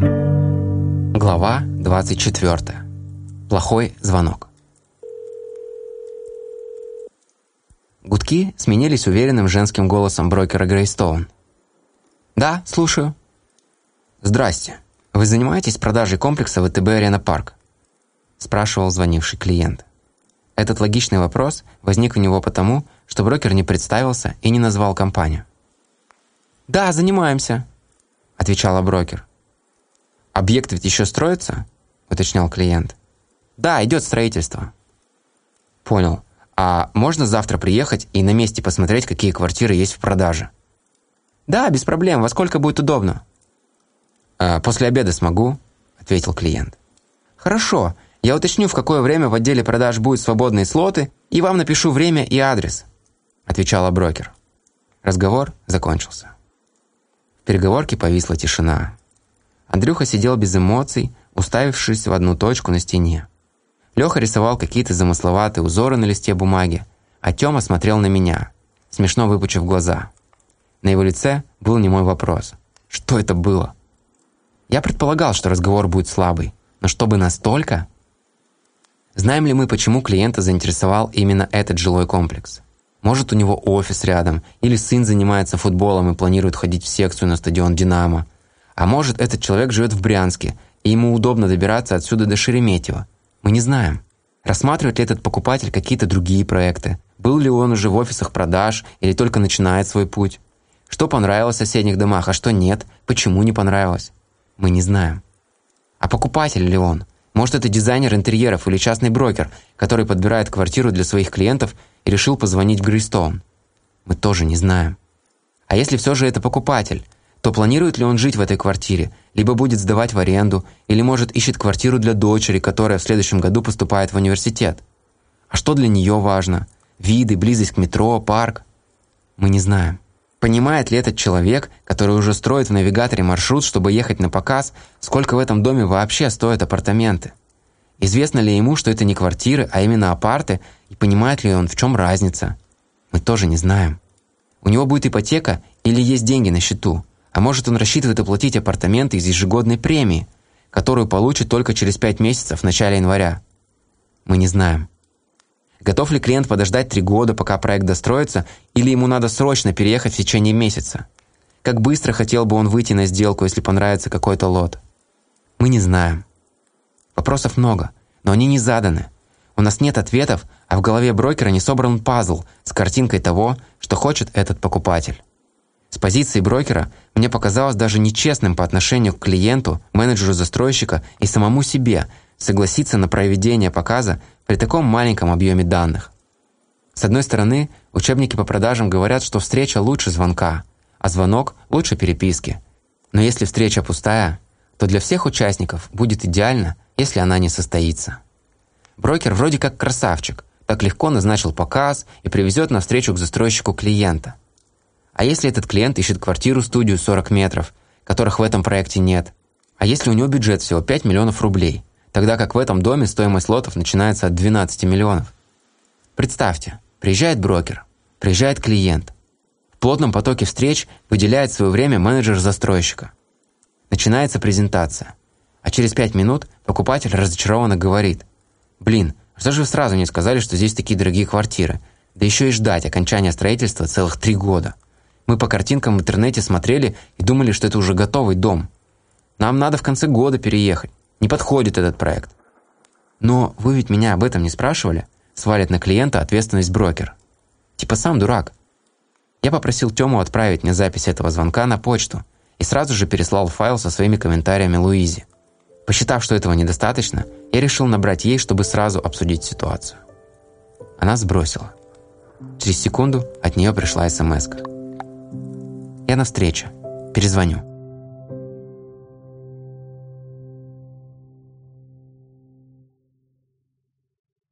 Глава 24. Плохой звонок. Гудки сменились уверенным женским голосом брокера Грейстоун. «Да, слушаю». «Здрасте. Вы занимаетесь продажей комплекса ВТБ Арена Парк?» спрашивал звонивший клиент. Этот логичный вопрос возник у него потому, что брокер не представился и не назвал компанию. «Да, занимаемся», – отвечала брокер. «Объект ведь еще строится?» – уточнял клиент. «Да, идет строительство». «Понял. А можно завтра приехать и на месте посмотреть, какие квартиры есть в продаже?» «Да, без проблем. Во сколько будет удобно?» «А «После обеда смогу», – ответил клиент. «Хорошо. Я уточню, в какое время в отделе продаж будут свободные слоты, и вам напишу время и адрес», – отвечала брокер. Разговор закончился. В переговорке повисла тишина. Андрюха сидел без эмоций, уставившись в одну точку на стене. Леха рисовал какие-то замысловатые узоры на листе бумаги, а Тёма смотрел на меня, смешно выпучив глаза. На его лице был немой вопрос. Что это было? Я предполагал, что разговор будет слабый, но чтобы настолько? Знаем ли мы, почему клиента заинтересовал именно этот жилой комплекс? Может, у него офис рядом, или сын занимается футболом и планирует ходить в секцию на стадион «Динамо». А может, этот человек живет в Брянске, и ему удобно добираться отсюда до Шереметьево. Мы не знаем. Рассматривает ли этот покупатель какие-то другие проекты? Был ли он уже в офисах продаж или только начинает свой путь? Что понравилось в соседних домах, а что нет? Почему не понравилось? Мы не знаем. А покупатель ли он? Может, это дизайнер интерьеров или частный брокер, который подбирает квартиру для своих клиентов и решил позвонить в Гристоун? Мы тоже не знаем. А если все же это покупатель, то планирует ли он жить в этой квартире, либо будет сдавать в аренду, или, может, ищет квартиру для дочери, которая в следующем году поступает в университет? А что для нее важно? Виды, близость к метро, парк? Мы не знаем. Понимает ли этот человек, который уже строит в навигаторе маршрут, чтобы ехать на показ, сколько в этом доме вообще стоят апартаменты? Известно ли ему, что это не квартиры, а именно апарты, и понимает ли он, в чем разница? Мы тоже не знаем. У него будет ипотека или есть деньги на счету? А может, он рассчитывает оплатить апартаменты из ежегодной премии, которую получит только через 5 месяцев в начале января? Мы не знаем. Готов ли клиент подождать три года, пока проект достроится, или ему надо срочно переехать в течение месяца? Как быстро хотел бы он выйти на сделку, если понравится какой-то лот? Мы не знаем. Вопросов много, но они не заданы. У нас нет ответов, а в голове брокера не собран пазл с картинкой того, что хочет этот покупатель. С позиции брокера мне показалось даже нечестным по отношению к клиенту, менеджеру застройщика и самому себе согласиться на проведение показа при таком маленьком объеме данных. С одной стороны, учебники по продажам говорят, что встреча лучше звонка, а звонок лучше переписки. Но если встреча пустая, то для всех участников будет идеально, если она не состоится. Брокер вроде как красавчик, так легко назначил показ и привезет на встречу к застройщику клиента. А если этот клиент ищет квартиру-студию 40 метров, которых в этом проекте нет? А если у него бюджет всего 5 миллионов рублей – тогда как в этом доме стоимость лотов начинается от 12 миллионов. Представьте, приезжает брокер, приезжает клиент. В плотном потоке встреч выделяет свое время менеджер застройщика. Начинается презентация. А через 5 минут покупатель разочарованно говорит, «Блин, что же вы сразу не сказали, что здесь такие дорогие квартиры? Да еще и ждать окончания строительства целых три года. Мы по картинкам в интернете смотрели и думали, что это уже готовый дом. Нам надо в конце года переехать. Не подходит этот проект. Но вы ведь меня об этом не спрашивали? Свалит на клиента ответственность брокер. Типа сам дурак. Я попросил Тему отправить мне запись этого звонка на почту и сразу же переслал файл со своими комментариями Луизе. Посчитав, что этого недостаточно, я решил набрать ей, чтобы сразу обсудить ситуацию. Она сбросила. Через секунду от нее пришла смс -ка. «Я на встрече. Перезвоню».